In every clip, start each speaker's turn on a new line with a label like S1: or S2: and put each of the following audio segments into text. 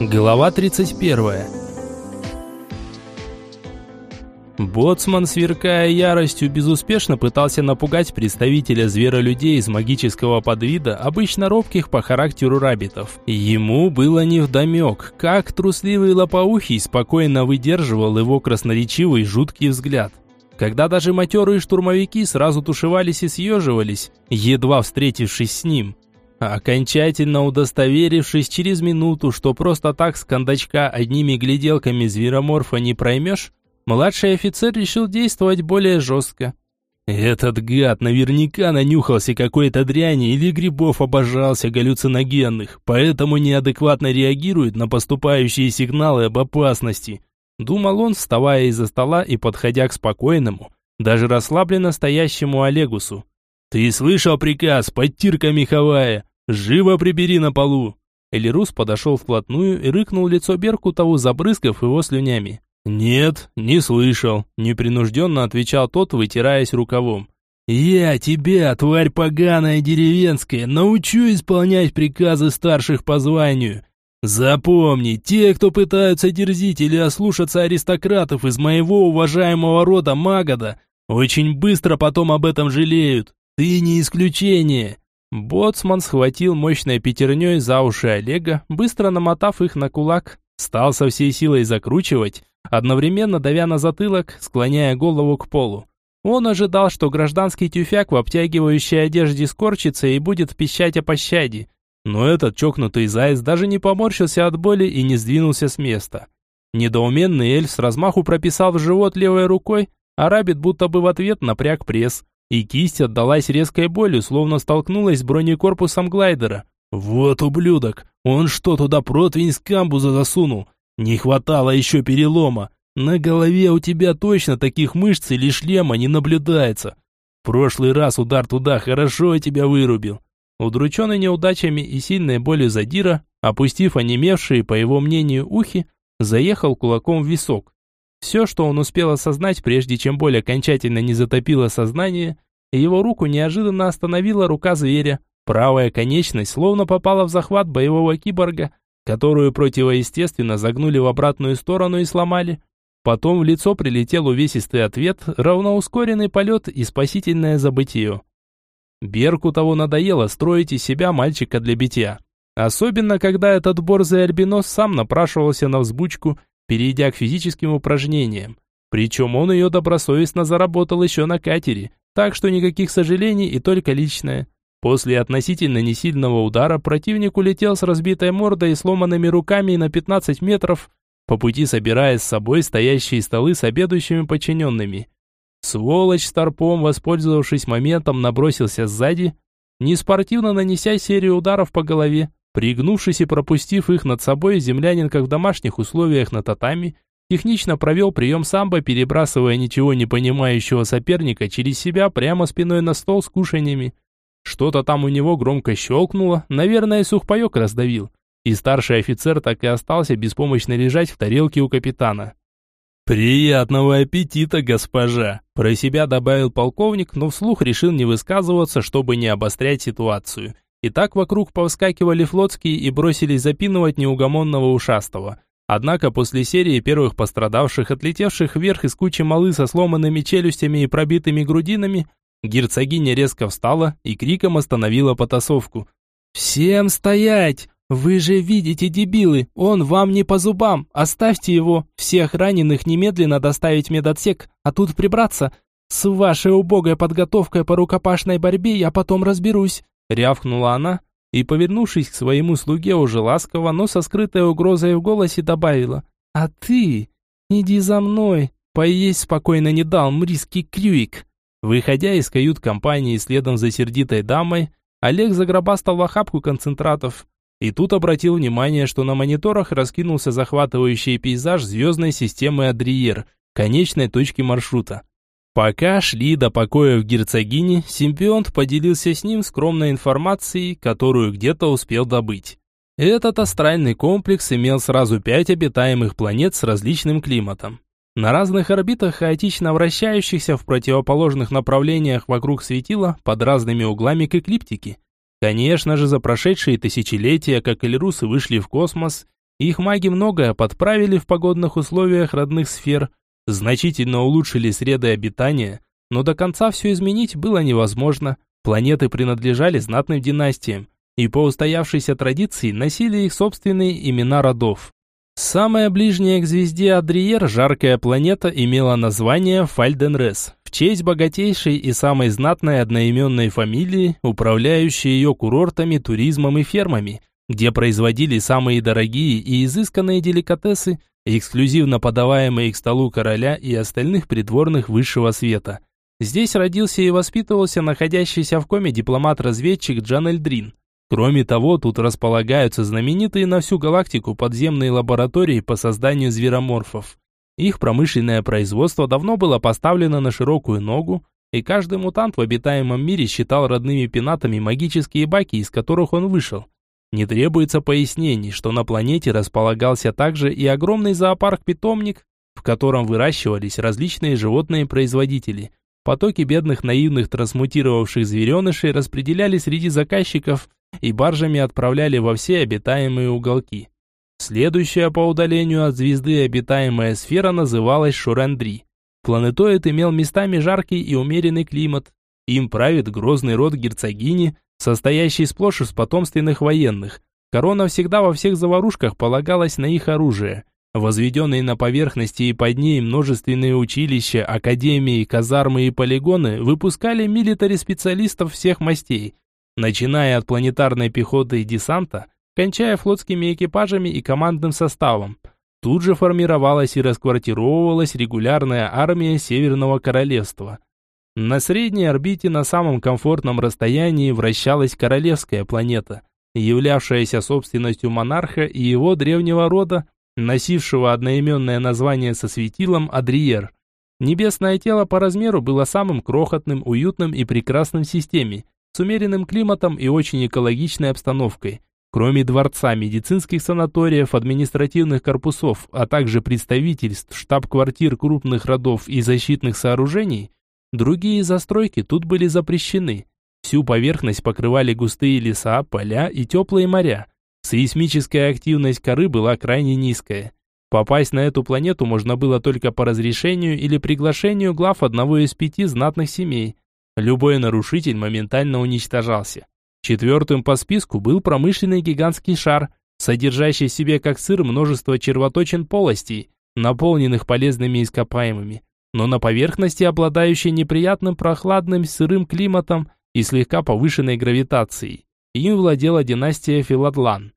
S1: Глава 31. Боцман, сверкая яростью, безуспешно пытался напугать представителя зверолюдей из магического подвида, обычно робких по характеру рабитов. Ему было невдомек, как трусливый лопоухий спокойно выдерживал его красноречивый жуткий взгляд. Когда даже матерые штурмовики сразу тушевались и съеживались, едва встретившись с ним – Окончательно удостоверившись через минуту, что просто так с кондачка одними гляделками звероморфа не проймешь, младший офицер решил действовать более жестко. Этот гад наверняка нанюхался какой-то дряни или грибов обожался галлюциногенных, поэтому неадекватно реагирует на поступающие сигналы об опасности. Думал он, вставая из-за стола и подходя к спокойному, даже расслабленно стоящему Олегусу. «Ты слышал приказ, подтирка меховая? Живо прибери на полу!» Элирус подошел вплотную и рыкнул лицо Беркутову, забрызгав его слюнями. «Нет, не слышал», – непринужденно отвечал тот, вытираясь рукавом. «Я тебя, тварь поганая деревенская, научу исполнять приказы старших по званию. Запомни, те, кто пытаются дерзить или ослушаться аристократов из моего уважаемого рода Магода, очень быстро потом об этом жалеют. Ты не исключение. Боцман схватил мощной пятерней за уши Олега, быстро намотав их на кулак, стал со всей силой закручивать, одновременно давя на затылок, склоняя голову к полу. Он ожидал, что гражданский тюфяк в обтягивающей одежде скорчится и будет пищать о пощаде. Но этот чокнутый заяц даже не поморщился от боли и не сдвинулся с места. Недоуменный эльф с размаху прописал в живот левой рукой, а рабит будто бы в ответ напряг пресс, и кисть отдалась резкой болью, словно столкнулась с бронекорпусом глайдера. «Вот ублюдок! Он что, туда противень с камбуза засунул? Не хватало еще перелома! На голове у тебя точно таких мышц или шлема не наблюдается! В прошлый раз удар туда хорошо тебя вырубил!» Удрученный неудачами и сильной болью задира, опустив онемевшие, по его мнению, ухи, заехал кулаком в висок. Все, что он успел осознать, прежде чем боль окончательно не затопила сознание, его руку неожиданно остановила рука зверя. Правая конечность словно попала в захват боевого киборга, которую противоестественно загнули в обратную сторону и сломали. Потом в лицо прилетел увесистый ответ, равноускоренный полет и спасительное забытие. Берку того надоело строить из себя мальчика для битья. Особенно, когда этот борзый альбинос сам напрашивался на взбучку перейдя к физическим упражнениям. Причем он ее добросовестно заработал еще на катере, так что никаких сожалений и только личное. После относительно несильного удара противник улетел с разбитой мордой и сломанными руками на 15 метров, по пути собирая с собой стоящие столы с обедающими подчиненными. Сволочь с торпом, воспользовавшись моментом, набросился сзади, неспортивно нанеся серию ударов по голове. Пригнувшись и пропустив их над собой, землянин, как в домашних условиях на татами, технично провел прием самбо, перебрасывая ничего не понимающего соперника через себя прямо спиной на стол с кушаньями. Что-то там у него громко щелкнуло, наверное, сухпайок раздавил. И старший офицер так и остался беспомощно лежать в тарелке у капитана. «Приятного аппетита, госпожа!» Про себя добавил полковник, но вслух решил не высказываться, чтобы не обострять ситуацию – и так вокруг повскакивали флотские и бросились запинывать неугомонного ушастого. Однако после серии первых пострадавших, отлетевших вверх из кучи малы со сломанными челюстями и пробитыми грудинами, герцогиня резко встала и криком остановила потасовку. «Всем стоять! Вы же видите, дебилы, он вам не по зубам, оставьте его, всех раненых немедленно доставить в медотсек, а тут прибраться. С вашей убогой подготовкой по рукопашной борьбе я потом разберусь. Рявкнула она и, повернувшись к своему слуге уже ласково, но со скрытой угрозой в голосе добавила. «А ты? Иди за мной, поесть спокойно не дал мриский крюик». Выходя из кают-компании следом за сердитой дамой, Олег загробастал в охапку концентратов. И тут обратил внимание, что на мониторах раскинулся захватывающий пейзаж звездной системы Адриер, конечной точки маршрута. Пока шли до покоя в герцогине, симбионт поделился с ним скромной информацией, которую где-то успел добыть. Этот астральный комплекс имел сразу пять обитаемых планет с различным климатом. На разных орбитах, хаотично вращающихся в противоположных направлениях вокруг светила под разными углами к эклиптике. Конечно же, за прошедшие тысячелетия, как эльрусы вышли в космос, Их маги многое подправили в погодных условиях родных сфер, значительно улучшили среды обитания, но до конца все изменить было невозможно. Планеты принадлежали знатным династиям, и по устоявшейся традиции носили их собственные имена родов. Самая ближняя к звезде Адриер жаркая планета имела название Фальденрес, в честь богатейшей и самой знатной одноименной фамилии, управляющей ее курортами, туризмом и фермами, где производили самые дорогие и изысканные деликатесы, эксклюзивно подаваемые к столу короля и остальных придворных высшего света. Здесь родился и воспитывался находящийся в коме дипломат-разведчик Джан Эльдрин. Кроме того, тут располагаются знаменитые на всю галактику подземные лаборатории по созданию звероморфов. Их промышленное производство давно было поставлено на широкую ногу, и каждый мутант в обитаемом мире считал родными пенатами магические баки, из которых он вышел. Не требуется пояснений, что на планете располагался также и огромный зоопарк-питомник, в котором выращивались различные животные-производители. Потоки бедных наивных трансмутировавших зверенышей распределяли среди заказчиков и баржами отправляли во все обитаемые уголки. Следующая по удалению от звезды обитаемая сфера называлась Шурандри. Планетоид имел местами жаркий и умеренный климат. Им правит грозный род герцогини, состоящий сплошь из потомственных военных. Корона всегда во всех заварушках полагалась на их оружие. Возведенные на поверхности и под ней множественные училища, академии, казармы и полигоны выпускали милитари-специалистов всех мастей – начиная от планетарной пехоты и десанта, кончая флотскими экипажами и командным составом. Тут же формировалась и расквартировывалась регулярная армия Северного Королевства. На средней орбите на самом комфортном расстоянии вращалась королевская планета, являвшаяся собственностью монарха и его древнего рода, носившего одноименное название со светилом Адриер. Небесное тело по размеру было самым крохотным, уютным и прекрасным в системе, с умеренным климатом и очень экологичной обстановкой. Кроме дворца, медицинских санаториев, административных корпусов, а также представительств, штаб-квартир крупных родов и защитных сооружений, другие застройки тут были запрещены. Всю поверхность покрывали густые леса, поля и теплые моря. Сейсмическая активность коры была крайне низкая. Попасть на эту планету можно было только по разрешению или приглашению глав одного из пяти знатных семей – Любой нарушитель моментально уничтожался. Четвертым по списку был промышленный гигантский шар, содержащий в себе как сыр множество червоточин полостей, наполненных полезными ископаемыми, но на поверхности обладающий неприятным прохладным сырым климатом и слегка повышенной гравитацией. Им владела династия Филадлан.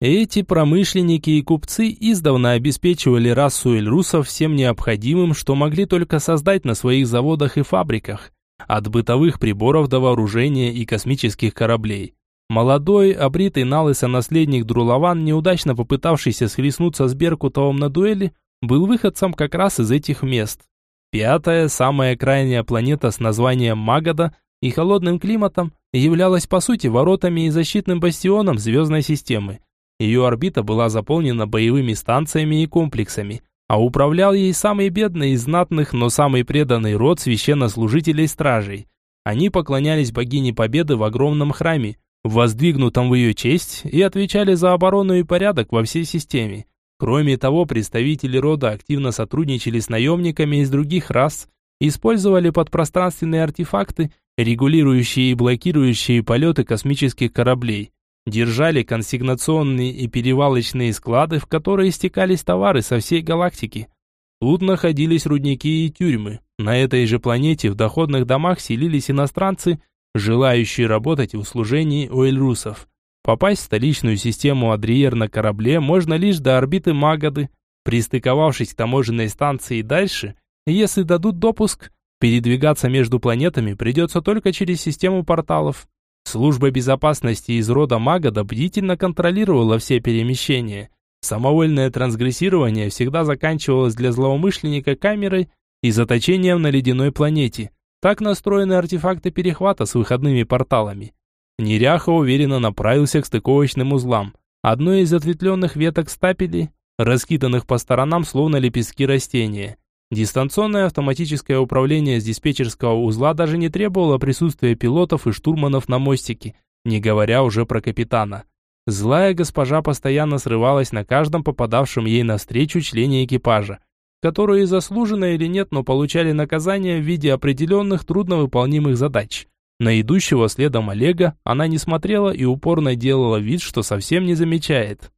S1: Эти промышленники и купцы издавна обеспечивали расу эльрусов всем необходимым, что могли только создать на своих заводах и фабриках, от бытовых приборов до вооружения и космических кораблей. Молодой, обритый налысо наследник Друлаван, неудачно попытавшийся схлестнуться с Беркутовым на дуэли, был выходцем как раз из этих мест. Пятая, самая крайняя планета с названием Магада и холодным климатом являлась по сути воротами и защитным бастионом звездной системы. Ее орбита была заполнена боевыми станциями и комплексами, а управлял ей самый бедный из знатных, но самый преданный род священнослужителей-стражей. Они поклонялись богине Победы в огромном храме, воздвигнутом в ее честь, и отвечали за оборону и порядок во всей системе. Кроме того, представители рода активно сотрудничали с наемниками из других рас, использовали подпространственные артефакты, регулирующие и блокирующие полеты космических кораблей. Держали консигнационные и перевалочные склады, в которые стекались товары со всей галактики. Тут находились рудники и тюрьмы. На этой же планете в доходных домах селились иностранцы, желающие работать в услужении у эльрусов. Попасть в столичную систему Адриер на корабле можно лишь до орбиты Магады. Пристыковавшись к таможенной станции и дальше, если дадут допуск, передвигаться между планетами придется только через систему порталов. Служба безопасности из рода Магада бдительно контролировала все перемещения. Самовольное трансгрессирование всегда заканчивалось для злоумышленника камерой и заточением на ледяной планете. Так настроены артефакты перехвата с выходными порталами. Неряха уверенно направился к стыковочным узлам. Одной из ответвленных веток стапелей, раскиданных по сторонам словно лепестки растения. Дистанционное автоматическое управление с диспетчерского узла даже не требовало присутствия пилотов и штурманов на мостике, не говоря уже про капитана. Злая госпожа постоянно срывалась на каждом попадавшем ей навстречу члене экипажа, которые заслуженно или нет, но получали наказание в виде определенных трудновыполнимых задач. На идущего следом Олега она не смотрела и упорно делала вид, что совсем не замечает.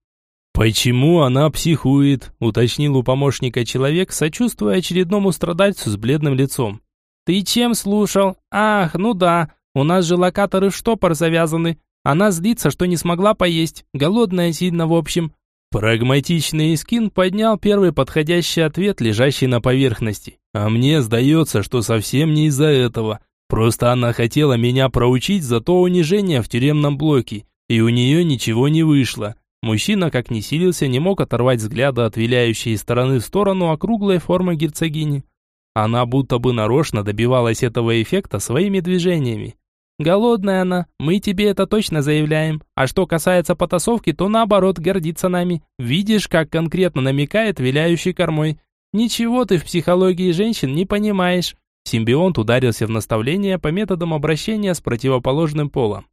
S1: «Почему она психует?» – уточнил у помощника человек, сочувствуя очередному страдальцу с бледным лицом. «Ты чем слушал? Ах, ну да, у нас же локаторы в штопор завязаны. Она злится, что не смогла поесть, голодная сильно в общем». Прагматичный Искин поднял первый подходящий ответ, лежащий на поверхности. «А мне сдается, что совсем не из-за этого. Просто она хотела меня проучить за то унижение в тюремном блоке, и у нее ничего не вышло». Мужчина, как ни силился, не мог оторвать взгляда от виляющей стороны в сторону округлой формы герцогини. Она будто бы нарочно добивалась этого эффекта своими движениями. «Голодная она, мы тебе это точно заявляем. А что касается потасовки, то наоборот гордится нами. Видишь, как конкретно намекает виляющий кормой. Ничего ты в психологии женщин не понимаешь». Симбионт ударился в наставление по методам обращения с противоположным полом.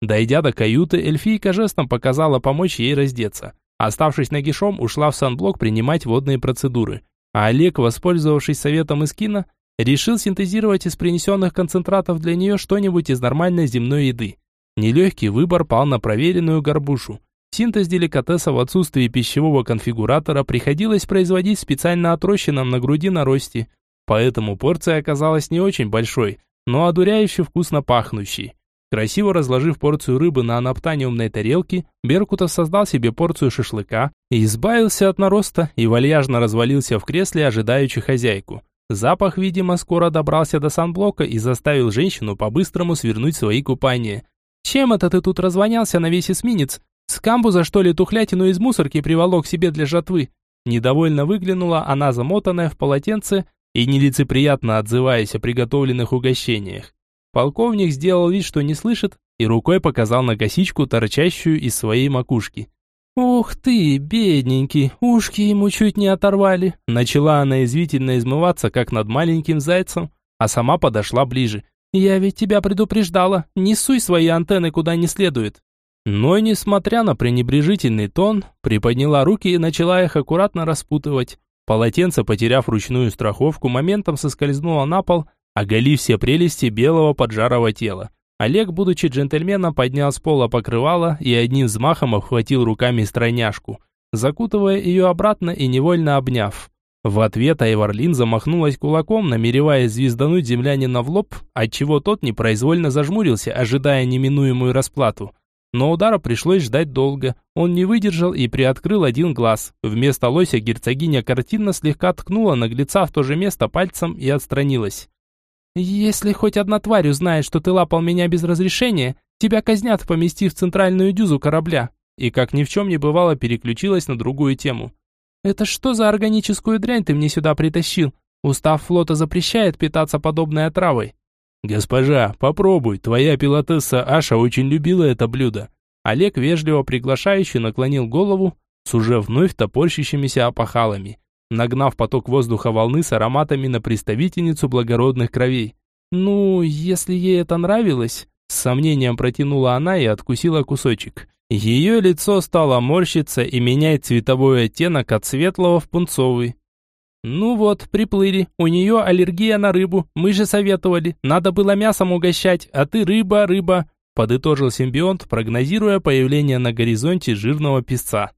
S1: Дойдя до каюты, эльфийка жестом показала помочь ей раздеться. Оставшись нагишом, ушла в санблок принимать водные процедуры. А Олег, воспользовавшись советом из кино, решил синтезировать из принесенных концентратов для нее что-нибудь из нормальной земной еды. Нелегкий выбор пал на проверенную горбушу. Синтез деликатеса в отсутствии пищевого конфигуратора приходилось производить специально отрощенном на груди наросте. Поэтому порция оказалась не очень большой, но одуряюще вкусно пахнущей. Красиво разложив порцию рыбы на анаптаниумной тарелке, Беркутов создал себе порцию шашлыка и избавился от нароста и вальяжно развалился в кресле, ожидающий хозяйку. Запах, видимо, скоро добрался до санблока и заставил женщину по-быстрому свернуть свои купания. «Чем это ты тут развонялся на весь эсминец? С камбуза, что ли, тухлятину из мусорки приволок себе для жатвы?» Недовольно выглянула она, замотанная в полотенце и нелицеприятно отзываясь о приготовленных угощениях. Полковник сделал вид, что не слышит, и рукой показал на косичку, торчащую из своей макушки. «Ух ты, бедненький, ушки ему чуть не оторвали!» Начала она извительно измываться, как над маленьким зайцем, а сама подошла ближе. «Я ведь тебя предупреждала, не суй свои антенны куда не следует!» Но, несмотря на пренебрежительный тон, приподняла руки и начала их аккуратно распутывать. Полотенце, потеряв ручную страховку, моментом соскользнуло на пол оголив все прелести белого поджарого тела. Олег, будучи джентльменом, поднял с пола покрывало и одним взмахом обхватил руками стройняшку, закутывая ее обратно и невольно обняв. В ответ Айварлин замахнулась кулаком, намереваясь звездануть землянина в лоб, отчего тот непроизвольно зажмурился, ожидая неминуемую расплату. Но удара пришлось ждать долго. Он не выдержал и приоткрыл один глаз. Вместо лося герцогиня картинно слегка ткнула наглеца в то же место пальцем и отстранилась. «Если хоть одна тварь узнает, что ты лапал меня без разрешения, тебя казнят, поместив в центральную дюзу корабля». И как ни в чем не бывало, переключилась на другую тему. «Это что за органическую дрянь ты мне сюда притащил? Устав флота запрещает питаться подобной отравой». «Госпожа, попробуй, твоя пилотесса Аша очень любила это блюдо». Олег вежливо приглашающе наклонил голову с уже вновь топорщащимися опахалами нагнав поток воздуха волны с ароматами на представительницу благородных кровей. «Ну, если ей это нравилось...» С сомнением протянула она и откусила кусочек. Ее лицо стало морщиться и менять цветовой оттенок от светлого в пунцовый. «Ну вот, приплыли. У нее аллергия на рыбу. Мы же советовали. Надо было мясом угощать, а ты рыба, рыба», подытожил симбионт, прогнозируя появление на горизонте жирного песца.